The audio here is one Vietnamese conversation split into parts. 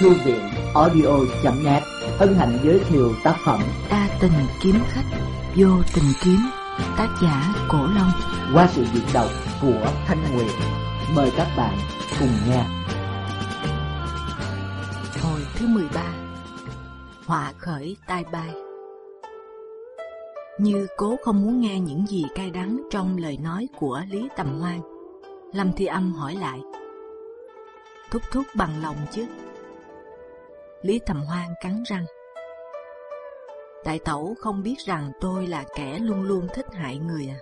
Thư viện audio.net hân hạnh giới thiệu tác phẩm đa tình kiếm khách vô tình kiếm tác giả cổ long qua sự diễn đọc của Thanh Nguyệt. Mời các bạn cùng nghe. Hồi thứ 13 Họa khởi tai bay Như cố không muốn nghe những gì cay đắng trong lời nói của Lý Tầm Hoan Lâm Thi Âm hỏi lại Thúc thúc bằng lòng chứ Lý Tầm Hoan cắn răng. Đại tẩu không biết rằng tôi là kẻ luôn luôn thích hại người à.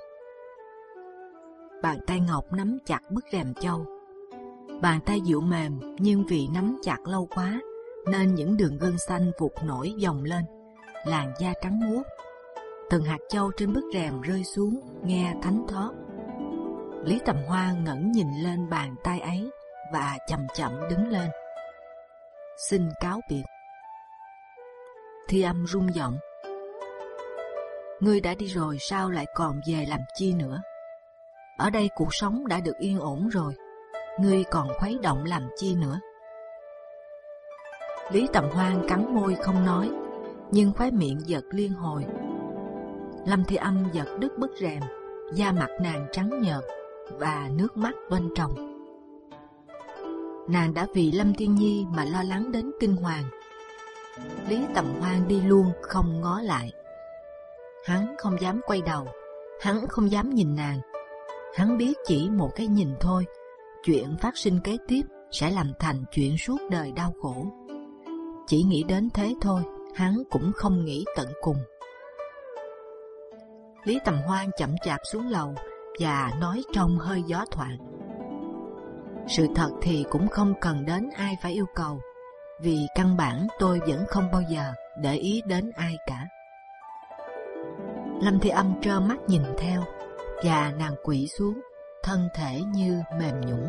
Bàn tay Ngọc nắm chặt bức rèm châu Bàn tay dịu mềm nhưng vì nắm chặt lâu quá, Nên những đường gân xanh vụt nổi dòng lên, Làn da trắng muốt. Từng hạt châu trên bức rèm rơi xuống, nghe thánh thót. Lý Tầm Hoa ngẩn nhìn lên bàn tay ấy và chậm chậm đứng lên. Xin cáo biệt. Thi âm rung giọng. Ngươi đã đi rồi sao lại còn về làm chi nữa? Ở đây cuộc sống đã được yên ổn rồi, ngươi còn khuấy động làm chi nữa? Lý Tầm Hoan cắn môi không nói, nhưng khóe miệng giật liên hồi. Lâm Thi Âm giật đứt bức rèm, da mặt nàng trắng nhợt và nước mắt bên tròng. Nàng đã vì Lâm thiên Nhi mà lo lắng đến kinh hoàng. Lý Tầm Hoan đi luôn không ngó lại. Hắn không dám quay đầu, hắn không dám nhìn nàng. Hắn biết chỉ một cái nhìn thôi, chuyện phát sinh kế tiếp sẽ làm thành chuyện suốt đời đau khổ. Chỉ nghĩ đến thế thôi, hắn cũng không nghĩ tận cùng. Lý Tầm Hoan chậm chạp xuống lầu và nói trong hơi gió thoảng. Sự thật thì cũng không cần đến ai phải yêu cầu, vì căn bản tôi vẫn không bao giờ để ý đến ai cả. Lâm Thi Âm trơ mắt nhìn theo, và nàng quỵ xuống, thân thể như mềm nhũn.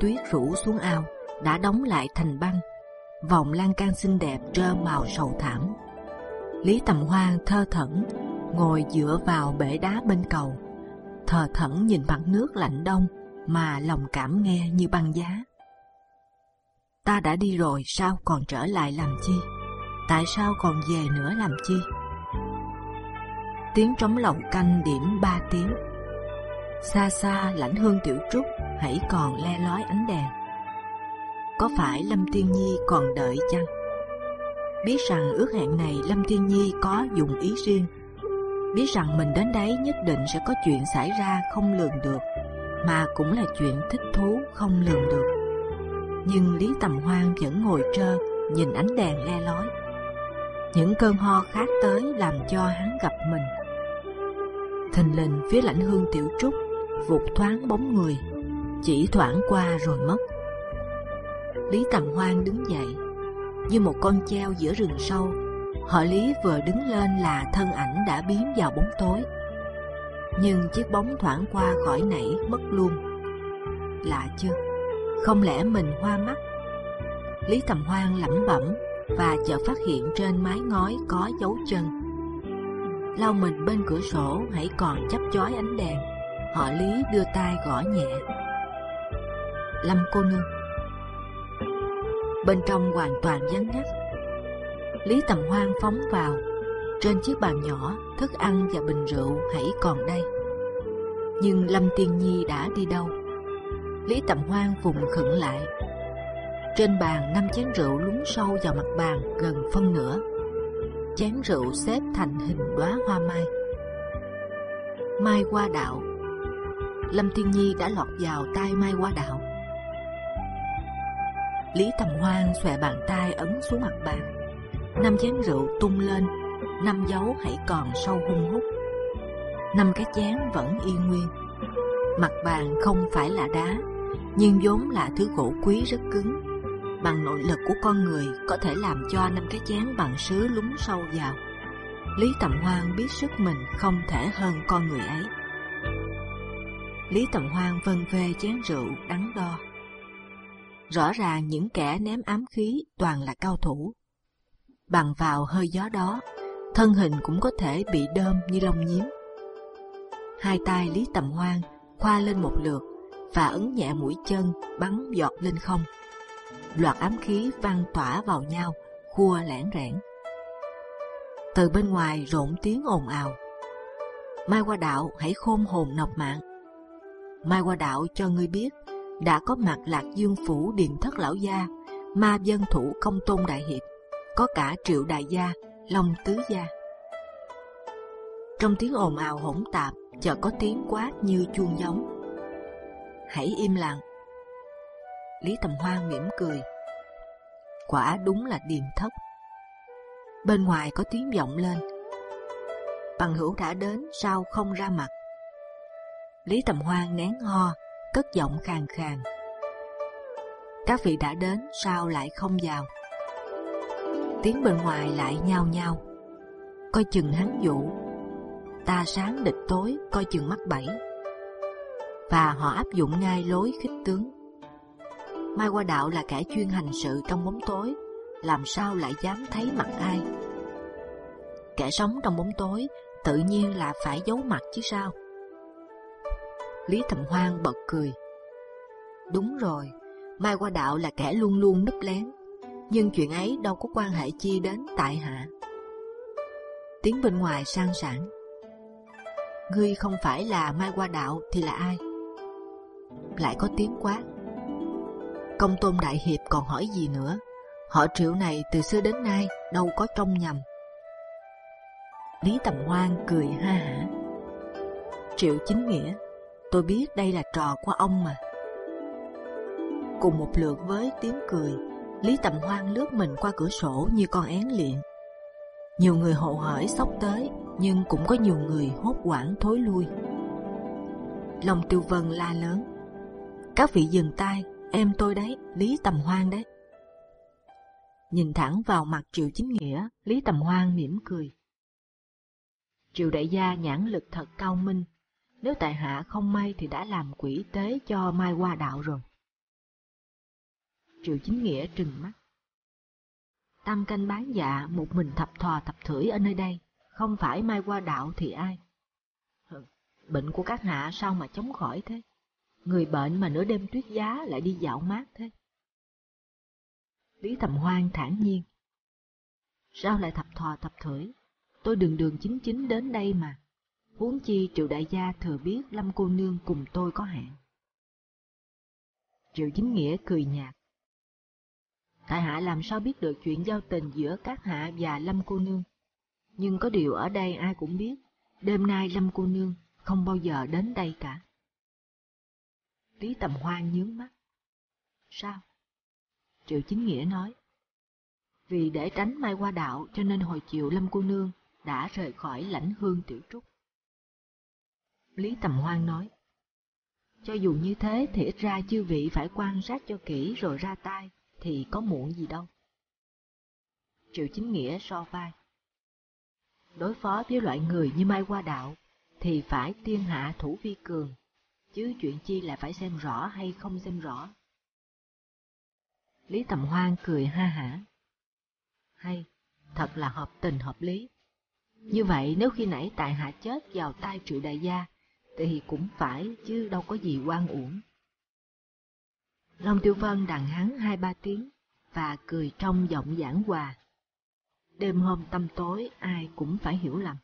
Tuyết rủ xuống ao, đã đóng lại thành băng, vòng lan can xinh đẹp trơ màu sầu thảm. Lý Tầm Hoa thơ thẩn ngồi dựa vào bể đá bên cầu, thờ thẫn nhìn mặt nước lạnh đông mà lòng cảm nghe như băng giá. Ta đã đi rồi, sao còn trở lại làm chi? Tại sao còn về nữa làm chi? Tiếng trống lầu canh điểm ba tiếng. Xa xa lãnh hương tiểu trúc hãy còn le lói ánh đèn. Có phải Lâm Tiên Nhi còn đợi chăng? Biết rằng ước hẹn này Lâm Tiên Nhi có dùng ý riêng biết rằng mình đến đấy nhất định sẽ có chuyện xảy ra không lường được, mà cũng là chuyện thích thú không lường được. Nhưng Lý Tầm Hoan vẫn ngồi trơ, nhìn ánh đèn le lói. Những cơn ho khát tới làm cho hắn gặp mình. Thình lình phía lãnh hương tiểu trúc, vụt thoáng bóng người, chỉ thoảng qua rồi mất. Lý Tầm Hoan đứng dậy, như một con treo giữa rừng sâu Họ Lý vừa đứng lên là thân ảnh đã biến vào bóng tối. Nhưng chiếc bóng thoảng qua khỏi nảy mất luôn. Lạ chưa? Không lẽ mình hoa mắt? Lý Tầm Hoan lẩm bẩm và chợt phát hiện trên mái ngói có dấu chân. Lau mình bên cửa sổ, hãy còn chấp chói ánh đèn. Họ Lý đưa tay gõ nhẹ. Lâm cô nương. Bên trong hoàn toàn vắng ngắt Lý Tầm Hoan phóng vào. Trên chiếc bàn nhỏ, thức ăn và bình rượu hãy còn đây. Nhưng Lâm Tiên Nhi đã đi đâu? Lý Tầm Hoan vùng khựng lại. Trên bàn năm chén rượu lún sâu vào mặt bàn gần phân nửa. Chén rượu xếp thành hình đóa hoa mai. Mai Hoa Đạo. Lâm Tiên Nhi đã lọt vào tay Mai Hoa Đạo. Lý Tầm Hoan xòe bàn tay ấn xuống mặt bàn năm chén rượu tung lên, năm dấu hãy còn sâu hung hút. Năm cái chén vẫn y nguyên. Mặt bàn không phải là đá, nhưng vốn là thứ gỗ quý rất cứng. Bằng nội lực của con người có thể làm cho năm cái chén bằng sứ lún sâu vào. Lý Tầm Hoan biết sức mình không thể hơn con người ấy. Lý Tầm Hoan vân vê chén rượu đắn đo. Rõ ràng những kẻ ném ám khí toàn là cao thủ, bằng vào hơi gió đó, thân hình cũng có thể bị đơm như lông nhím. Hai tay Lý Tầm Hoan khoa lên một lượt và ấn nhẹ mũi chân bắn giọt lên không. Loạt ám khí văng tỏa vào nhau, khua lẻn rẽn. Từ bên ngoài rộn tiếng ồn ào. Mai qua đạo hãy khôn hồn nọc mạng. Mai qua đạo cho ngươi biết đã có mặt lạc dương phủ điền thất lão gia, ma dân thủ công tôn đại hiệp, có cả triệu đại gia, long tứ gia. Trong tiếng ồn ào hỗn tạp, chợt có tiếng quát như chuông giống. Hãy im lặng. Lý Tầm Hoan mỉm cười. Quả đúng là điềm thất. Bên ngoài có tiếng vọng lên. Bằng hữu đã đến, sao không ra mặt? Lý Tầm Hoan nén ho, cất giọng khàn khàn. Các vị đã đến, sao lại không vào? Tiếng bên ngoài lại nhao nhao. Coi chừng hắn dụ. Ta sáng địch tối, coi chừng mắt bẫy. Và họ áp dụng ngay lối khích tướng. Mai Qua Đạo là kẻ chuyên hành sự trong bóng tối, làm sao lại dám thấy mặt ai? Kẻ sống trong bóng tối tự nhiên là phải giấu mặt chứ sao? Lý Thầm Hoan bật cười. Đúng rồi, Mai Qua Đạo là kẻ luôn luôn núp lén, nhưng chuyện ấy đâu có quan hệ chi đến tại hạ. Tiếng bên ngoài sang sảng. Ngươi không phải là Mai Qua Đạo thì là ai? Lại có tiếng quát. Công tôn đại hiệp còn hỏi gì nữa? Họ triệu này từ xưa đến nay đâu có trông nhầm. Lý Tầm Hoan cười ha hả. Triệu chính nghĩa Tôi biết đây là trò của ông mà. Cùng một lượt với tiếng cười, Lý Tầm Hoan lướt mình qua cửa sổ như con én liệng. Nhiều người hộ hởi sốc tới, nhưng cũng có nhiều người hốt hoảng thối lui. Long Tiêu Vân la lớn: các vị dừng tay, em tôi đấy, Lý Tầm Hoan đấy. Nhìn thẳng vào mặt Triệu Chính Nghĩa, Lý Tầm Hoan mỉm cười. Triệu đại gia nhãn lực thật cao minh, nếu tại hạ không may thì đã làm quỷ tế cho Mai Hoa Đạo rồi. Triệu Chính Nghĩa trừng mắt. Tam canh bán dạ một mình thập thò thập thưởi ở nơi đây, không phải Mai qua Đạo thì ai? Bệnh của các hạ sao mà chống khỏi thế? Người bệnh mà nửa đêm tuyết giá lại đi dạo mát thế. Lý Thầm Hoan thản nhiên. Sao lại thập thò thập thưởi? Tôi đường đường chính chính đến đây mà huống chi triệu đại gia thừa biết lâm cô nương cùng tôi có hẹn triệu chính nghĩa cười nhạt tại hạ làm sao biết được chuyện giao tình giữa các hạ và lâm cô nương? Nhưng có điều ở đây ai cũng biết đêm nay lâm cô nương không bao giờ đến đây cả. Lý tầm hoan nhướng mắt. Sao? Triệu chính nghĩa nói. Vì để tránh mai qua đạo cho nên hồi chiều lâm cô nương đã rời khỏi lãnh hương tiểu trúc. Lý Tầm Hoan nói. Cho dù như thế thì ít ra chư vị phải quan sát cho kỹ rồi ra tay, thì có muộn gì đâu. Triệu Chính Nghĩa so vai. Đối phó với loại người như Mai Hoa Đạo, thì phải tiên hạ thủ vi cường, chứ chuyện chi là phải xem rõ hay không xem rõ. Lý Tầm Hoan cười ha hả. Hay, thật là hợp tình hợp lý. Như vậy nếu khi nãy tại hạ chết vào tay triệu đại gia, thì cũng phải chứ đâu có gì quan uổng. Long Tiêu Vân đặng hắn hai ba tiếng và cười trong giọng giảng hòa. Đêm hôm tâm tối ai cũng phải hiểu lầm.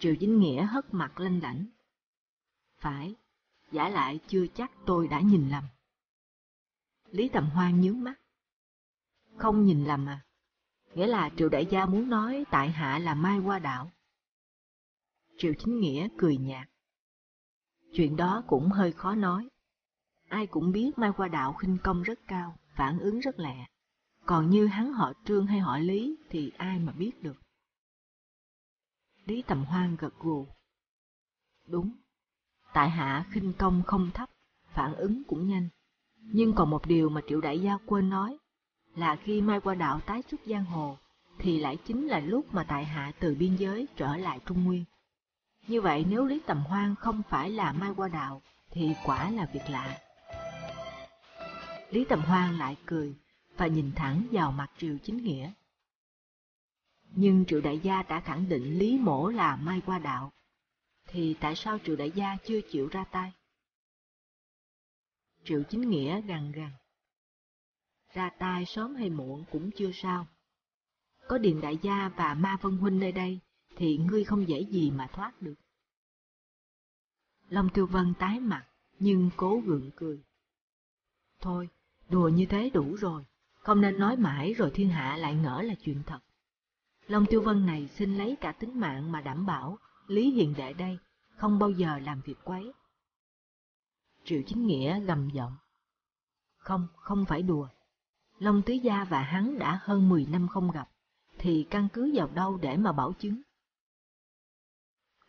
Triệu Chính Nghĩa hất mặt lên lãnh. Phải, giả lại chưa chắc tôi đã nhìn lầm. Lý Tầm Hoan nhướng mắt. Không nhìn lầm à? Nghĩa là Triệu Đại Gia muốn nói tại hạ là Mai Hoa Đạo. Triệu Chính Nghĩa cười nhạt. Chuyện đó cũng hơi khó nói. Ai cũng biết Mai qua Đạo khinh công rất cao, phản ứng rất lẹ. Còn như hắn họ Trương hay họ Lý thì ai mà biết được. Lý Tầm Hoan gật gù. Đúng, tại hạ khinh công không thấp, phản ứng cũng nhanh. Nhưng còn một điều mà Triệu Đại Gia quên nói, là khi Mai Qua Đạo tái xuất giang hồ, thì lại chính là lúc mà tại hạ từ biên giới trở lại Trung Nguyên. Như vậy nếu Lý Tầm Hoan không phải là Mai Qua Đạo, thì quả là việc lạ. Lý Tầm Hoan lại cười, và nhìn thẳng vào mặt Triệu Chính Nghĩa. Nhưng Triệu Đại Gia đã khẳng định Lý Mổ là Mai Qua Đạo, thì tại sao Triệu Đại Gia chưa chịu ra tay? Triệu Chính Nghĩa gằn gằn. Ra tay sớm hay muộn cũng chưa sao. Có Điền Đại Gia và Ma Vân Huynh nơi đây, thì ngươi không dễ gì mà thoát được. Long Tiêu Vân tái mặt, nhưng cố gượng cười. Thôi, đùa như thế đủ rồi, không nên nói mãi rồi thiên hạ lại ngỡ là chuyện thật. Long Tiêu Vân này xin lấy cả tính mạng mà đảm bảo Lý Hiền Đệ đây không bao giờ làm việc quấy. Triệu Chính Nghĩa gầm giọng. Không, không phải đùa. Long Tứ Gia và hắn đã hơn 10 năm không gặp, thì căn cứ vào đâu để mà bảo chứng?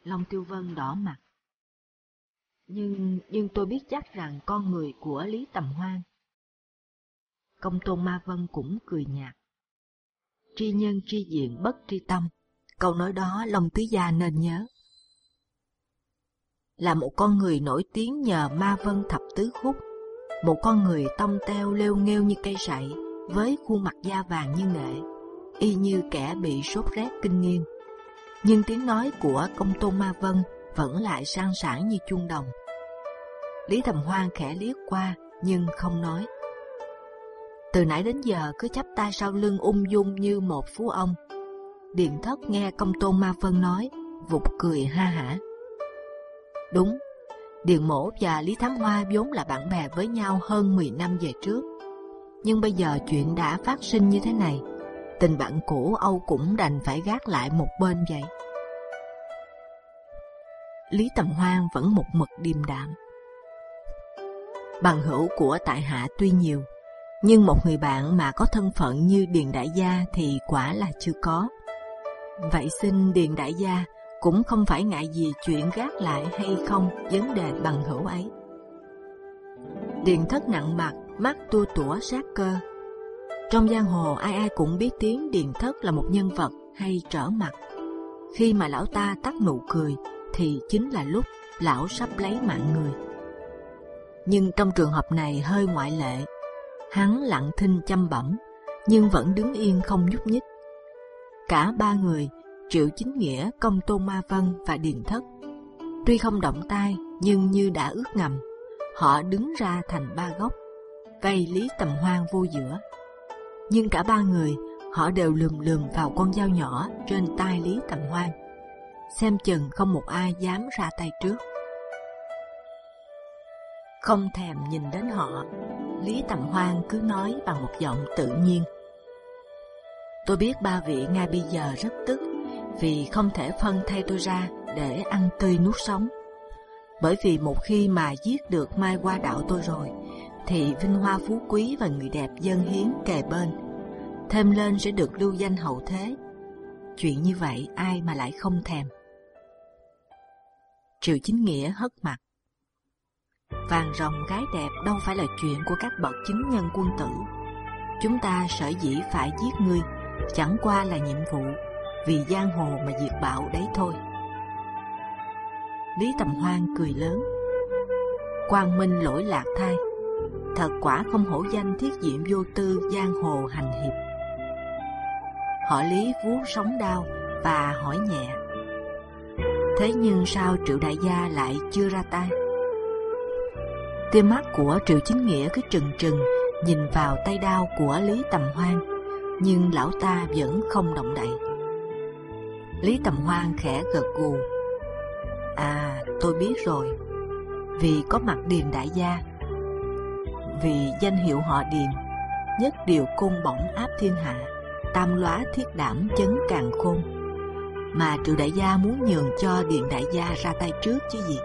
Long Tiêu Vân đỏ mặt. Nhưng, nhưng tôi biết chắc rằng con người của Lý Tầm Hoan. Công Tôn Ma Vân cũng cười nhạt. Tri nhân tri diện bất tri tâm, câu nói đó Long Tứ Gia nên nhớ. Là một con người nổi tiếng nhờ Ma Vân thập tứ khúc, một con người tông teo lêu nghêu như cây sậy, với khuôn mặt da vàng như nghệ, y như kẻ bị sốt rét kinh niên nhưng tiếng nói của công tôn ma vân vẫn lại sang sảng như chuông đồng. Lý Thầm Hoan khẽ liếc qua nhưng không nói. Từ nãy đến giờ cứ chắp tay sau lưng ung dung như một phú ông. Điện thất nghe công tôn ma phân nói, vụt cười ha hả. Đúng, Điền Mổ và Lý Thám Hoa vốn là bạn bè với nhau hơn 10 năm về trước. Nhưng bây giờ chuyện đã phát sinh như thế này, tình bạn cũ Âu cũng đành phải gác lại một bên vậy. Lý Tầm Hoan vẫn một mực điềm đạm. Bằng hữu của tại hạ tuy nhiều, nhưng một người bạn mà có thân phận như Điền Đại Gia thì quả là chưa có. Vậy xin Điền Đại Gia cũng không phải ngại gì chuyện gác lại hay không vấn đề bằng hữu ấy. Điền thất nặng mặt, mắt tua tủa sát cơ, trong giang hồ ai ai cũng biết tiếng Điền Thất là một nhân vật hay trở mặt. Khi mà lão ta tắt nụ cười thì chính là lúc lão sắp lấy mạng người. Nhưng trong trường hợp này hơi ngoại lệ. Hắn lặng thinh chăm bẩm, nhưng vẫn đứng yên không nhúc nhích. Cả ba người, Triệu Chính Nghĩa, Công Tôn Ma Vân và Điền Thất, tuy không động tay nhưng như đã ước ngầm, họ đứng ra thành ba góc, vây Lý Tầm Hoan vô giữa nhưng cả ba người họ đều lườm lườm vào con dao nhỏ trên tay Lý Tầm Hoan, xem chừng không một ai dám ra tay trước. Không thèm nhìn đến họ, Lý Tầm Hoan cứ nói bằng một giọng tự nhiên. Tôi biết ba vị ngay bây giờ rất tức vì không thể phân thay tôi ra để ăn tươi nuốt sống. Bởi vì một khi mà giết được Mai Qua đạo tôi rồi, thì vinh hoa phú quý và người đẹp dân hiến kề bên, thêm lên sẽ được lưu danh hậu thế. Chuyện như vậy ai mà lại không thèm? Triệu Chính Nghĩa hất mặt. Vàng rồng gái đẹp đâu phải là chuyện của các bậc chính nhân quân tử. Chúng ta sở dĩ phải giết ngươi, chẳng qua là nhiệm vụ vì giang hồ mà diệt bạo đấy thôi. Lý Tầm Hoan cười lớn. Quang Minh lỗi lạc thay, thật quả không hổ danh thiết diện vô tư giang hồ hành hiệp. Họ Lý vuốt sóng đau và hỏi nhẹ. Thế nhưng sao Triệu Đại Gia lại chưa ra tay? Tia mắt của Triệu Chính Nghĩa cứ trừng trừng nhìn vào tay đao của Lý Tầm Hoan, nhưng lão ta vẫn không động đậy. Lý Tầm Hoan khẽ gật gù. À, tôi biết rồi. Vì có mặt Điền Đại Gia, vì danh hiệu họ Điền, nhất điều cung bổng áp thiên hạ tam lóa thiết đảm chấn càng khôn mà triệu đại gia muốn nhường cho điền đại gia ra tay trước chứ gì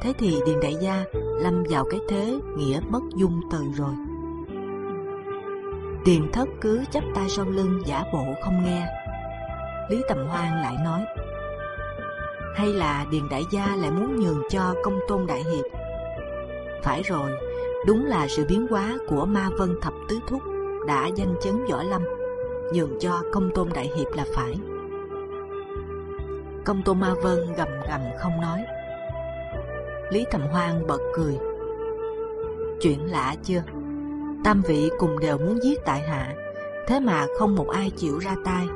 thế thì điền đại gia lâm vào cái thế nghĩa bất dung từ rồi điền thất cứ chắp tay sau lưng giả bộ không nghe lý tầm hoan lại nói, hay là điền đại gia lại muốn nhường cho công tôn đại hiệp phải rồi, đúng là sự biến hóa của ma vân thập tứ thúc đã danh chấn võ lâm, nhường cho công tôn đại hiệp là phải. Công tôn ma vân gầm gầm không nói. Lý Thầm Hoan bật cười. Chuyện lạ chưa? Tam vị cùng đều muốn giết tại hạ, thế mà không một ai chịu ra tay.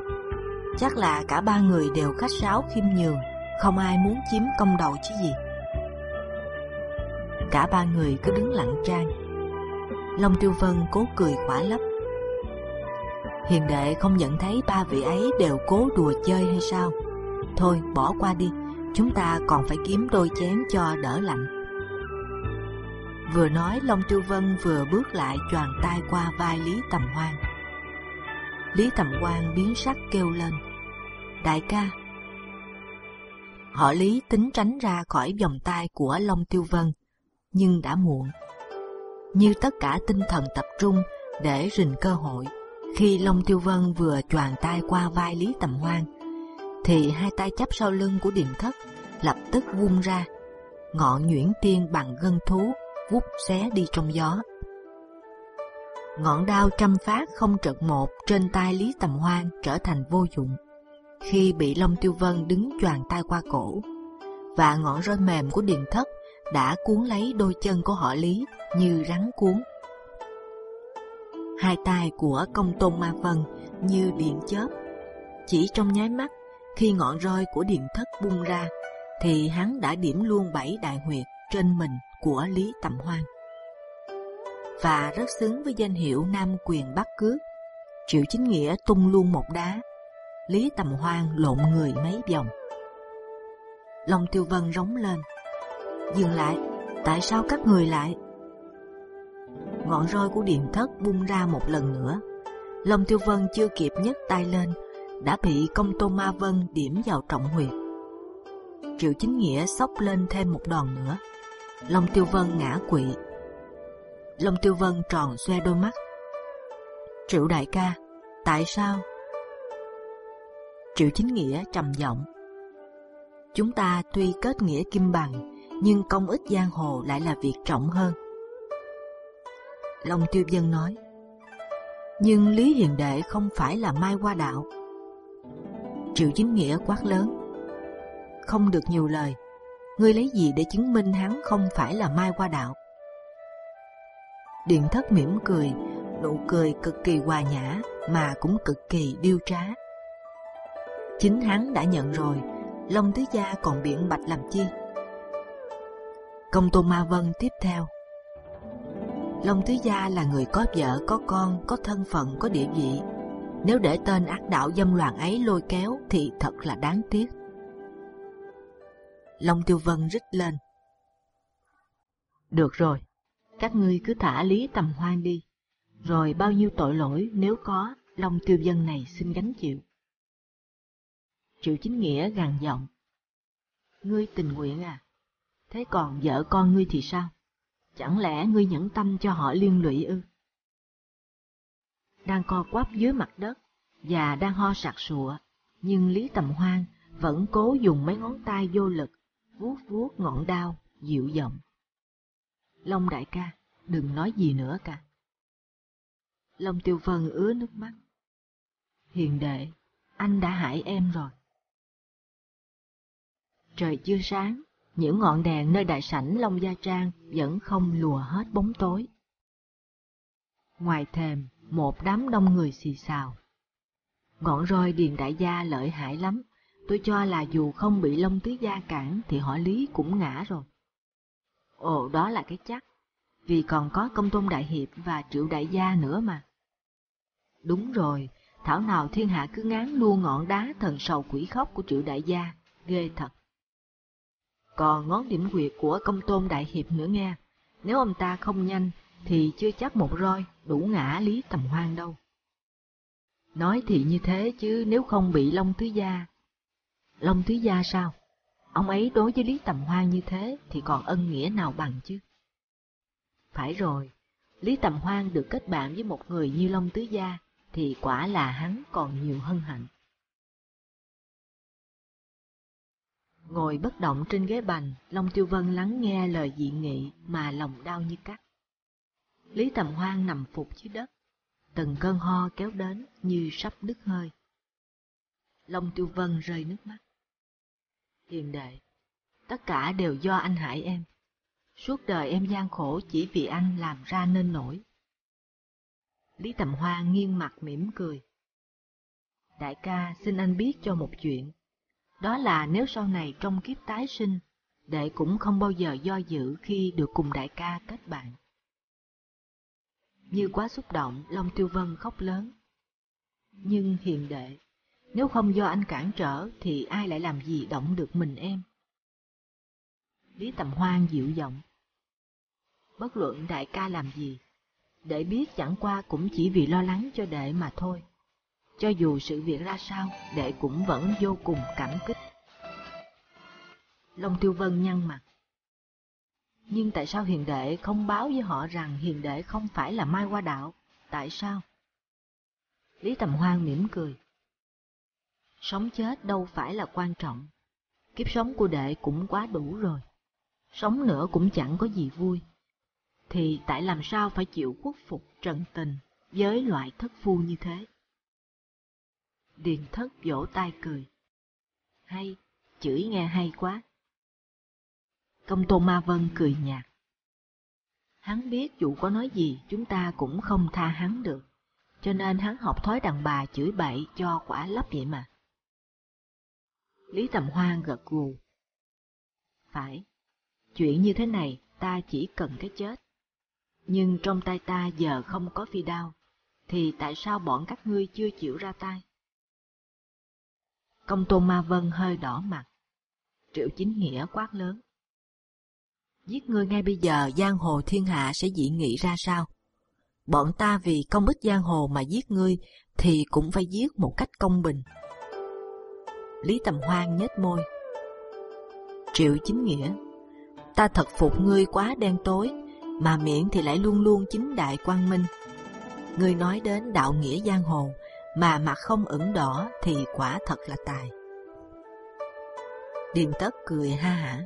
Chắc là cả ba người đều khách sáo khiêm nhường, không ai muốn chiếm công đầu chứ gì. Cả ba người cứ đứng lặng trang. Long Tiêu Vân cố cười khỏa lấp. Hiền đệ không nhận thấy ba vị ấy đều cố đùa chơi hay sao? Thôi bỏ qua đi, chúng ta còn phải kiếm đôi chén cho đỡ lạnh. Vừa nói Long Tiêu Vân vừa bước lại choàng tay qua vai Lý Tầm Hoan. Lý Tầm Hoan biến sắc kêu lên: Đại ca! Họ Lý tính tránh ra khỏi vòng tay của Long Tiêu Vân, nhưng đã muộn. Như tất cả tinh thần tập trung để rình cơ hội, khi Long Tiêu Vân vừa choàng tay qua vai Lý Tầm Hoan, thì hai tay chắp sau lưng của Điềm Thất lập tức vung ra, ngọn nhuyễn tiên bằng gân thú vút xé đi trong gió. Ngọn đao trăm phát không trật một trên tay Lý Tầm Hoan trở thành vô dụng khi bị Long Tiêu Vân đứng choàng tay qua cổ và ngọn roi mềm của Điền Thất đã cuốn lấy đôi chân của họ Lý như rắn cuốn. Hai tay của công tôn ma vân như điện chớp. Chỉ trong nháy mắt, khi ngọn roi của Điền Thất bung ra, thì hắn đã điểm luôn bảy đại huyệt trên mình của Lý Tầm Hoan và rất xứng với danh hiệu Nam Quyền Bắc Cước. Triệu Chính Nghĩa tung luôn một đá, Lý Tầm Hoan lộn người mấy vòng. Long Tiêu Vân rống lên, dừng lại. Tại sao các người lại? Ngọn roi của điện Thất bung ra một lần nữa. Long Tiêu Vân chưa kịp nhấc tay lên, đã bị công tôn ma vân điểm vào trọng huyệt. Triệu Chính Nghĩa sốc lên thêm một đòn nữa. Long Tiêu Vân ngã quỵ. Long Tiêu Vân tròn xoe đôi mắt. Triệu đại ca, tại sao? Triệu Chính Nghĩa trầm giọng. Chúng ta tuy kết nghĩa kim bằng, nhưng công ích giang hồ lại là việc trọng hơn. Long Tiêu vân nói. Nhưng Lý Hiền Đệ không phải là Mai Hoa Đạo. Triệu Chính Nghĩa quát lớn. Không được nhiều lời. Ngươi lấy gì để chứng minh hắn không phải là Mai qua Đạo? Điện Thất mỉm cười, nụ cười cực kỳ hòa nhã mà cũng cực kỳ điêu trá. Chính hắn đã nhận rồi, Long Tứ Gia còn biện bạch làm chi? Công Tôn Ma Vân tiếp theo. Long Tứ Gia là người có vợ, có con, có thân phận, có địa vị. Nếu để tên ác đạo dâm loạn ấy lôi kéo thì thật là đáng tiếc. Long Tiêu Vân rít lên. Được rồi, các ngươi cứ thả Lý Tầm Hoan đi, rồi bao nhiêu tội lỗi nếu có, Long Tiêu Vân này xin gánh chịu. Triệu Chính Nghĩa gằn giọng. Ngươi tình nguyện à? Thế còn vợ con ngươi thì sao? Chẳng lẽ ngươi nhẫn tâm cho họ liên lụy ư? Đang co quắp dưới mặt đất và đang ho sặc sụa, nhưng Lý Tầm Hoan vẫn cố dùng mấy ngón tay vô lực vuốt vuốt ngọn đao, dịu giọng. Long đại ca, đừng nói gì nữa cả. Long Tiêu Vân ứa nước mắt. Hiền đệ, anh đã hại em rồi. Trời chưa sáng, những ngọn đèn nơi đại sảnh Long Gia Trang vẫn không lùa hết bóng tối. Ngoài thềm, một đám đông người xì xào. Ngọn roi điền đại gia lợi hại lắm, tôi cho là dù không bị Long Tứ Gia cản thì họ Lý cũng ngã rồi. Ồ, đó là cái chắc, vì còn có công tôn đại hiệp và triệu đại gia nữa mà. Đúng rồi, thảo nào thiên hạ cứ ngán luôn ngọn đá thần sầu quỷ khóc của triệu đại gia, ghê thật. Còn ngón điểm quyệt của công tôn đại hiệp nữa nghe, nếu ông ta không nhanh thì chưa chắc một roi đủ ngã lý tầm hoang đâu. Nói thì như thế chứ nếu không bị Long Tứ Gia. Long Thúy Gia sao? Ông ấy đối với Lý Tầm Hoan như thế thì còn ân nghĩa nào bằng chứ? Phải rồi, Lý Tầm Hoan được kết bạn với một người như Long Tứ Gia thì quả là hắn còn nhiều hân hạnh. Ngồi bất động trên ghế bành, Long Tiêu Vân lắng nghe lời dị nghị mà lòng đau như cắt. Lý Tầm Hoan nằm phục dưới đất, từng cơn ho kéo đến như sắp đứt hơi. Long Tiêu Vân rơi nước mắt. Hiền đệ, tất cả đều do anh hại em. Suốt đời em gian khổ chỉ vì anh làm ra nên nổi. Lý Tầm Hoa nghiêng mặt mỉm cười. Đại ca xin anh biết cho một chuyện. Đó là nếu sau này trong kiếp tái sinh, đệ cũng không bao giờ do dự khi được cùng đại ca kết bạn. Như quá xúc động, Long Tiêu Vân khóc lớn. Nhưng hiền đệ, nếu không do anh cản trở thì ai lại làm gì động được mình em? Lý Tầm Hoan dịu giọng. Bất luận đại ca làm gì, để biết chẳng qua cũng chỉ vì lo lắng cho đệ mà thôi. Cho dù sự việc ra sao, đệ cũng vẫn vô cùng cảm kích. Long Tiêu Vân nhăn mặt. Nhưng tại sao hiền đệ không báo với họ rằng hiền đệ không phải là Mai Hoa Đạo? Tại sao? Lý Tầm Hoan mỉm cười. Sống chết đâu phải là quan trọng. Kiếp sống của đệ cũng quá đủ rồi. Sống nữa cũng chẳng có gì vui. Thì tại làm sao phải chịu khuất phục trần tình với loại thất phu như thế? Điền thất vỗ tay cười. Hay, chửi nghe hay quá. Công tôn ma vân cười nhạt. Hắn biết dù có nói gì chúng ta cũng không tha hắn được, cho nên hắn học thói đàn bà chửi bậy cho quả lấp vậy mà. Lý Tầm Hoan gật gù. Phải, chuyện như thế này ta chỉ cần cái chết. Nhưng trong tay ta giờ không có phi đao, thì tại sao bọn các ngươi chưa chịu ra tay? Công tôn ma vân hơi đỏ mặt. Triệu chính nghĩa quát lớn. Giết ngươi ngay bây giờ giang hồ thiên hạ sẽ dị nghị ra sao? Bọn ta vì công ích giang hồ mà giết ngươi thì cũng phải giết một cách công bình. Lý Tầm Hoan nhếch môi. Triệu chính nghĩa, ta thật phục ngươi quá đen tối, mà miệng thì lại luôn luôn chính đại quang minh. Ngươi nói đến đạo nghĩa giang hồ, mà mặt không ửng đỏ thì quả thật là tài. Điền Tất cười ha hả.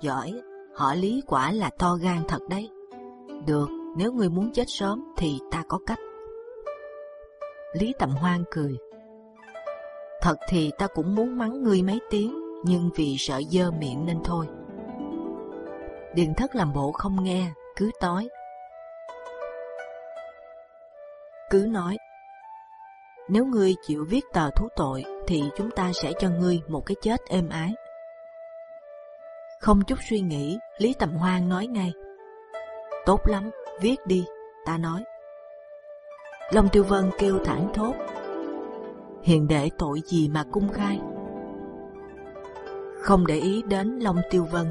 Giỏi, họ lý quả là to gan thật đấy. Được, nếu ngươi muốn chết sớm thì ta có cách. Lý Tầm Hoan cười. Thật thì ta cũng muốn mắng ngươi mấy tiếng, nhưng vì sợ dơ miệng nên thôi. Điền Thất làm bộ không nghe, cứ nói. Cứ nói, nếu ngươi chịu viết tờ thú tội, thì chúng ta sẽ cho ngươi một cái chết êm ái. Không chút suy nghĩ, Lý Tầm Hoan nói ngay. Tốt lắm, viết đi, ta nói. Long Tiêu Vân kêu thẳng thốt. Hiền đệ tội gì mà cung khai? Không để ý đến Long Tiêu Vân,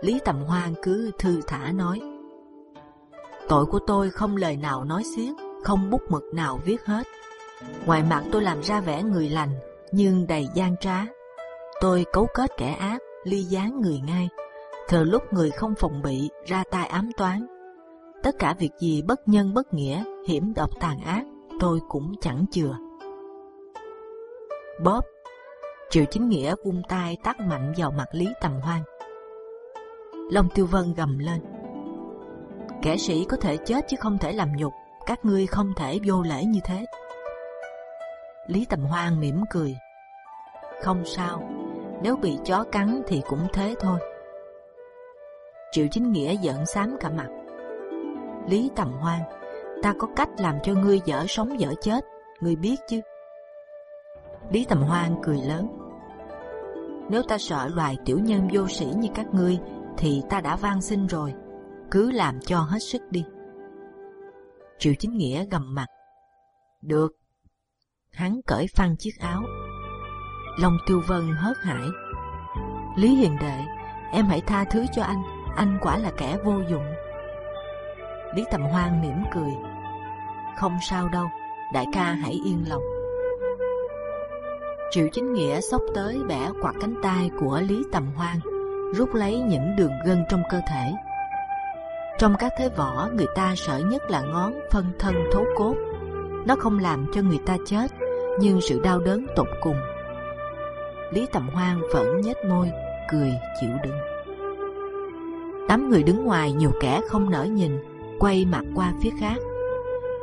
Lý Tầm Hoan cứ thư thả nói. Tội của tôi không lời nào nói xiết, không bút mực nào viết hết. Ngoài mặt tôi làm ra vẻ người lành, nhưng đầy gian trá. Tôi cấu kết kẻ ác, ly gián người ngay. Thờ lúc người không phòng bị, ra tay ám toán. Tất cả việc gì bất nhân bất nghĩa, hiểm độc tàn ác, tôi cũng chẳng chừa. Bóp, Triệu Chính Nghĩa vung tay tát mạnh vào mặt Lý Tầm Hoan. Long Tiêu Vân gầm lên. Kẻ sĩ có thể chết chứ không thể làm nhục, các ngươi không thể vô lễ như thế. Lý Tầm Hoan mỉm cười. Không sao, nếu bị chó cắn thì cũng thế thôi. Triệu Chính Nghĩa giận xám cả mặt. Lý Tầm Hoan, ta có cách làm cho ngươi dở sống dở chết, ngươi biết chứ? Lý Tầm Hoan cười lớn. Nếu ta sợ loài tiểu nhân vô sĩ như các ngươi, thì ta đã van xin rồi. Cứ làm cho hết sức đi. Triệu Chính Nghĩa gầm mặt. Được, hắn cởi phăng chiếc áo. Long Tiêu Vân hớt hải. Lý Hiền Đệ, em hãy tha thứ cho anh, anh quả là kẻ vô dụng. Lý Tầm Hoan mỉm cười. Không sao đâu, đại ca hãy yên lòng. Triệu Chính Nghĩa sốc tới bẻ quạt cánh tay của Lý Tầm Hoan, rút lấy những đường gân trong cơ thể. Trong các thế võ, người ta sợ nhất là ngón phân thân thấu cốt. Nó không làm cho người ta chết, nhưng sự đau đớn tột cùng. Lý Tầm Hoan vẫn nhếch môi, cười chịu đựng. tám người đứng ngoài nhiều kẻ không nỡ nhìn, quay mặt qua phía khác.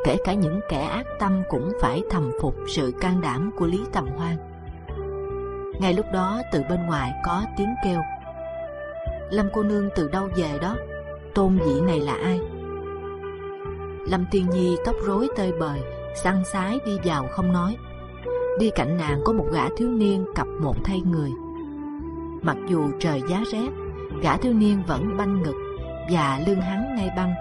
Kể cả những kẻ ác tâm cũng phải thầm phục sự can đảm của Lý Tầm Hoan. Ngay lúc đó từ bên ngoài có tiếng kêu. Lâm cô nương từ đâu về đó? Tôn vị này là ai? Lâm Tiên Nhi tóc rối tơi bời, săn sái đi vào không nói. Đi cạnh nàng có một gã thiếu niên cặp một thay người. Mặc dù trời giá rét, gã thiếu niên vẫn banh ngực và lưng hắn ngay băng,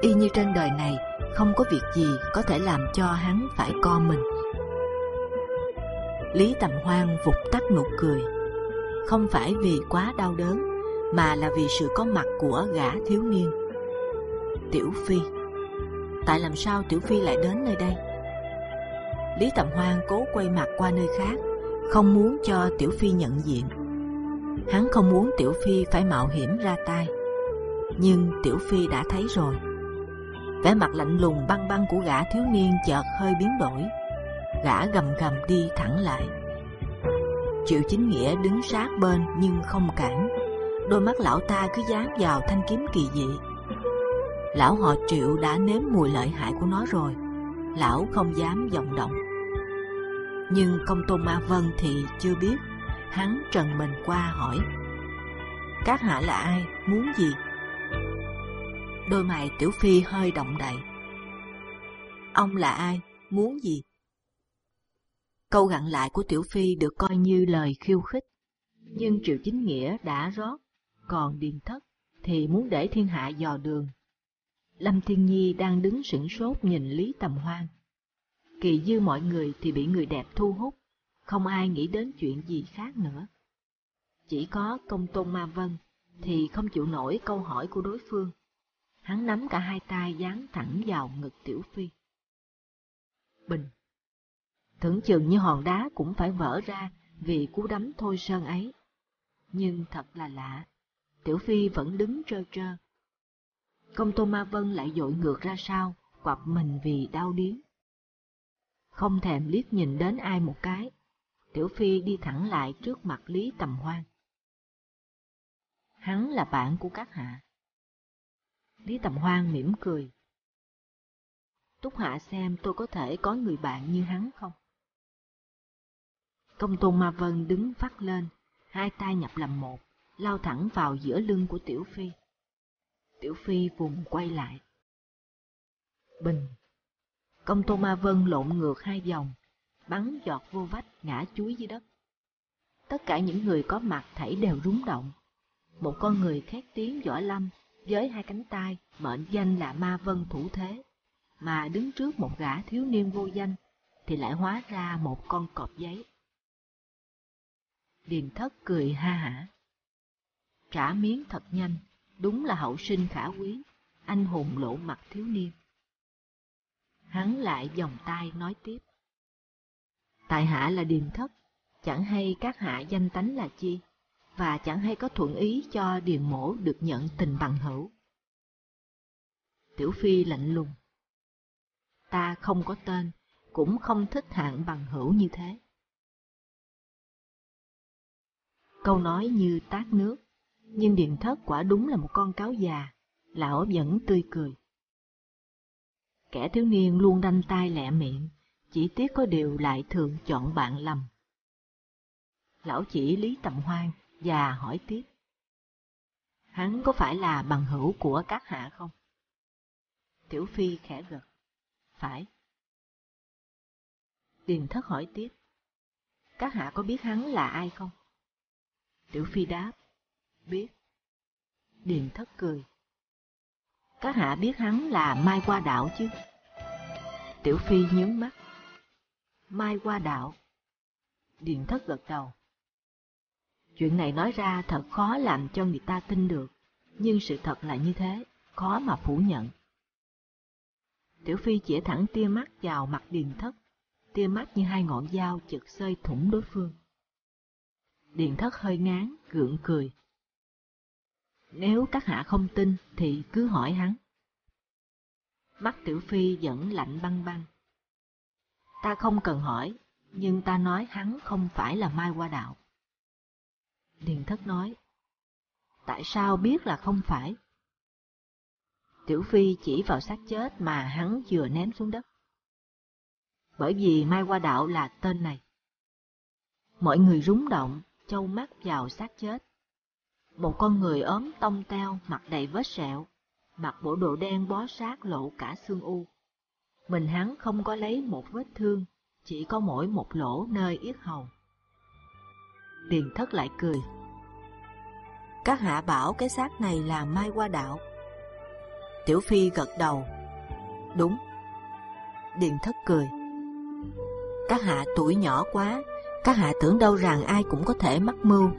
y như trên đời này không có việc gì có thể làm cho hắn phải co mình. Lý Tầm Hoan vụt tắt nụ cười, không phải vì quá đau đớn, mà là vì sự có mặt của gã thiếu niên. Tiểu Phi, tại làm sao Tiểu Phi lại đến nơi đây? Lý Tầm Hoan cố quay mặt qua nơi khác, không muốn cho Tiểu Phi nhận diện. Hắn không muốn Tiểu Phi phải mạo hiểm ra tay, nhưng Tiểu Phi đã thấy rồi. vẻ mặt lạnh lùng băng băng của gã thiếu niên chợt hơi biến đổi, gã gầm gầm đi thẳng lại. Triệu Chính Nghĩa đứng sát bên nhưng không cản, đôi mắt lão ta cứ dán vào thanh kiếm kỳ dị. Lão họ Triệu đã nếm mùi lợi hại của nó rồi, lão không dám vọng động. Nhưng công tôn Ma Vân thì chưa biết, hắn trần mình qua hỏi: các hạ là ai, muốn gì? Đôi mày Tiểu Phi hơi động đậy. Ông là ai, muốn gì? Câu gặn lại của Tiểu Phi được coi như lời khiêu khích, nhưng Triệu Chính Nghĩa đã rót, còn Điền Thất thì muốn để thiên hạ dò đường. Lâm Thiên Nhi đang đứng sững sốt nhìn Lý Tầm Hoan. Kỳ dư mọi người thì bị người đẹp thu hút, không ai nghĩ đến chuyện gì khác nữa. Chỉ có công tôn Ma Vân thì không chịu nổi câu hỏi của đối phương. Hắn nắm cả hai tay dán thẳng vào ngực Tiểu Phi. Bình Tưởng chừng như hòn đá cũng phải vỡ ra vì cú đấm thôi sơn ấy. Nhưng thật là lạ, Tiểu Phi vẫn đứng trơ trơ. Công Tô Ma Vân lại dội ngược ra sau, quặp mình vì đau điếng. Không thèm liếc nhìn đến ai một cái, Tiểu Phi đi thẳng lại trước mặt Lý Tầm Hoan. Hắn là bạn của các hạ. Lý Tầm Hoan mỉm cười. Túc Hạ xem tôi có thể có người bạn như hắn không? Công tôn Ma Vân đứng phát lên, hai tay nhập làm một, lao thẳng vào giữa lưng của Tiểu Phi. Tiểu Phi vùng quay lại. Bình. Công tôn Ma Vân lộn ngược hai vòng, bắn giọt vô vách ngã chuối dưới đất. Tất cả những người có mặt thảy đều rúng động. Một con người khét tiếng võ lâm với hai cánh tay mệnh danh là Ma Vân Thủ Thế, mà đứng trước một gã thiếu niên vô danh thì lại hóa ra một con cọp giấy. Điền thất cười ha hả. Trả miếng thật nhanh, đúng là hậu sinh khả quý, anh hùng lộ mặt thiếu niên. Hắn lại vòng tay nói tiếp. Tại hạ là Điền thất, chẳng hay các hạ danh tánh là chi, và chẳng hay có thuận ý cho Điền mổ được nhận tình bằng hữu. Tiểu Phi lạnh lùng. Ta không có tên, cũng không thích hạng bằng hữu như thế. Câu nói như tát nước, nhưng điện Thất quả đúng là một con cáo già, lão vẫn tươi cười. Kẻ thiếu niên luôn đanh tai lẹ miệng, chỉ tiếc có điều lại thường chọn bạn lầm. Lão chỉ Lý Tầm Hoan và hỏi tiếp. Hắn có phải là bằng hữu của các hạ không? Tiểu Phi khẽ gật. Phải. Điền Thất hỏi tiếp. Các hạ có biết hắn là ai không? Tiểu Phi đáp, biết. Điền thất cười. Các hạ biết hắn là Mai Qua Đạo chứ? Tiểu Phi nhíu mắt. Mai Qua Đạo. Điền thất gật đầu. Chuyện này nói ra thật khó làm cho người ta tin được, nhưng sự thật là như thế, khó mà phủ nhận. Tiểu Phi chỉ thẳng tia mắt vào mặt Điền Thất, tia mắt như hai ngọn dao chực xơi thủng đối phương điện thất hơi ngán, gượng cười. Nếu các hạ không tin thì cứ hỏi hắn. Mắt tiểu phi vẫn lạnh băng băng. Ta không cần hỏi, nhưng ta nói hắn không phải là Mai Hoa Đạo. Điền thất nói, tại sao biết là không phải? Tiểu Phi chỉ vào xác chết mà hắn vừa ném xuống đất. Bởi vì Mai Hoa Đạo là tên này. Mọi người rúng động, châu mắt vào xác chết. Một con người ốm tông teo, mặt đầy vết sẹo, mặc bộ đồ đen bó sát lộ cả xương u. Mình hắn không có lấy một vết thương, chỉ có mỗi một lỗ nơi yết hầu. Tiền thất lại cười. Các hạ bảo cái xác này là Mai qua Đạo. Tiểu Phi gật đầu. Đúng. Điền thất cười. Các hạ tuổi nhỏ quá, các hạ tưởng đâu rằng ai cũng có thể mắc mưu.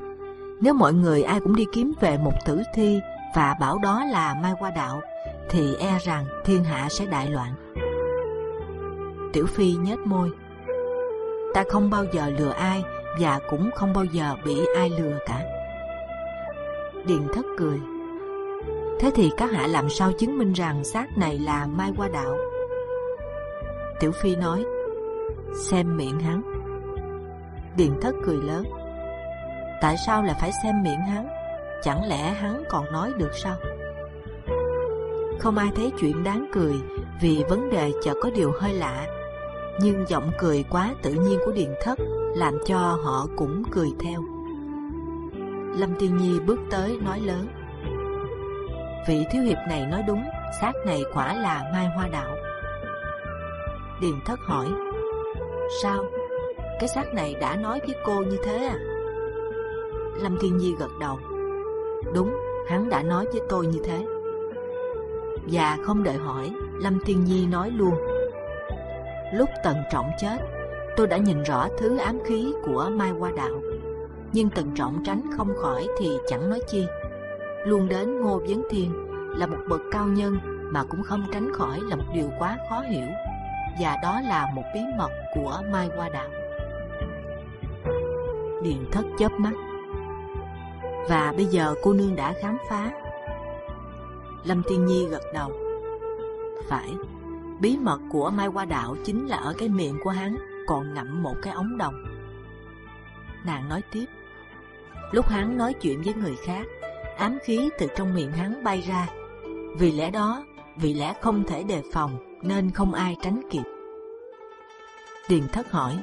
Nếu mọi người ai cũng đi kiếm về một tử thi và bảo đó là Mai Hoa Đạo, thì e rằng thiên hạ sẽ đại loạn. Tiểu Phi nhếch môi. Ta không bao giờ lừa ai và cũng không bao giờ bị ai lừa cả. Điền thất cười. Thế thì các hạ làm sao chứng minh rằng xác này là Mai Hoa Đạo? Tiểu Phi nói, xem miệng hắn. Điền thất cười lớn. Tại sao lại phải xem miệng hắn? Chẳng lẽ hắn còn nói được sao? Không ai thấy chuyện đáng cười vì vấn đề chợt có điều hơi lạ. Nhưng giọng cười quá tự nhiên của Điền Thất làm cho họ cũng cười theo. Lâm Tiên Nhi bước tới nói lớn. Vị thiếu hiệp này nói đúng, xác này quả là Mai Hoa Đạo. Điền Thất hỏi, sao? Cái xác này đã nói với cô như thế à? Lâm thiên Nhi gật đầu. Đúng, hắn đã nói với tôi như thế. Và không đợi hỏi, Lâm thiên Nhi nói luôn. Lúc Tần Trọng chết, tôi đã nhìn rõ thứ ám khí của Mai Hoa Đạo. Nhưng Tần Trọng tránh không khỏi thì chẳng nói chi. Luôn đến Ngô Vấn Thiên là một bậc cao nhân mà cũng không tránh khỏi là một điều quá khó hiểu. Và đó là một bí mật của Mai Hoa Đạo. Điền thất chớp mắt. Và bây giờ cô nương đã khám phá. Lâm thiên Nhi gật đầu. Phải, bí mật của Mai Hoa Đạo chính là ở cái miệng của hắn còn ngậm một cái ống đồng. Nàng nói tiếp. Lúc hắn nói chuyện với người khác, ám khí từ trong miệng hắn bay ra. Vì lẽ đó, vì lẽ không thể đề phòng nên không ai tránh kịp. Điền thất hỏi.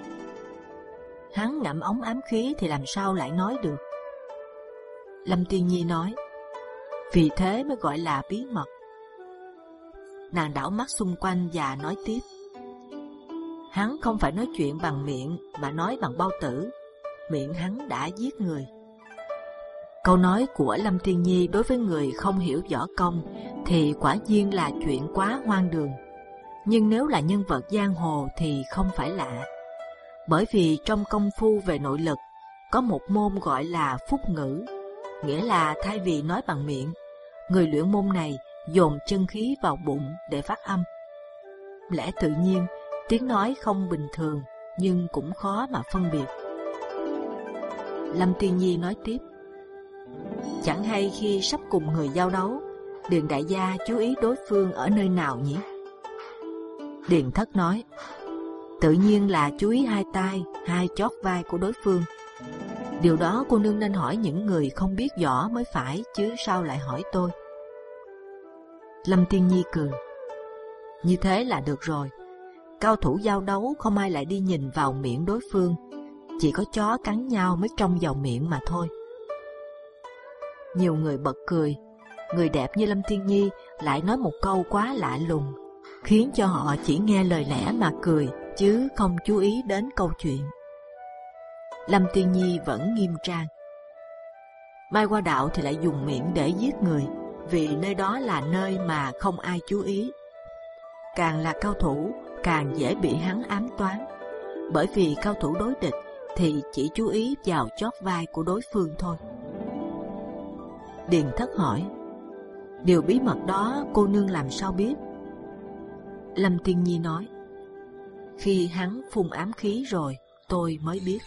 Hắn ngậm ống ám khí thì làm sao lại nói được? Lâm Tiên Nhi nói. Vì thế mới gọi là bí mật. Nàng đảo mắt xung quanh và nói tiếp. Hắn không phải nói chuyện bằng miệng mà nói bằng bao tử. Miệng hắn đã giết người. Câu nói của Lâm Tiên Nhi đối với người không hiểu võ công thì quả nhiên là chuyện quá hoang đường. Nhưng nếu là nhân vật giang hồ thì không phải lạ. Bởi vì trong công phu về nội lực có một môn gọi là phúc ngữ, nghĩa là thay vì nói bằng miệng, người luyện môn này dồn chân khí vào bụng để phát âm. Lẽ tự nhiên, tiếng nói không bình thường nhưng cũng khó mà phân biệt. Lâm Tiên Nhi nói tiếp, chẳng hay khi sắp cùng người giao đấu, Điền Đại gia chú ý đối phương ở nơi nào nhỉ? Điền Thất nói, tự nhiên là chú ý hai tay, hai chót vai của đối phương. Điều đó cô nương nên hỏi những người không biết rõ mới phải, chứ sao lại hỏi tôi? Lâm Tiên Nhi cười. Như thế là được rồi. Cao thủ giao đấu không ai lại đi nhìn vào miệng đối phương, chỉ có chó cắn nhau mới trông vào miệng mà thôi. Nhiều người bật cười, người đẹp như Lâm Tiên Nhi lại nói một câu quá lạ lùng, khiến cho họ chỉ nghe lời lẽ mà cười, chứ không chú ý đến câu chuyện. Lâm Tiên Nhi vẫn nghiêm trang. Mai qua Đạo thì lại dùng miệng để giết người, vì nơi đó là nơi mà không ai chú ý. Càng là cao thủ, càng dễ bị hắn ám toán, bởi vì cao thủ đối địch thì chỉ chú ý vào chót vai của đối phương thôi. Điền thất hỏi, điều bí mật đó cô nương làm sao biết? Lâm Tiên Nhi nói, khi hắn phun ám khí rồi, tôi mới biết.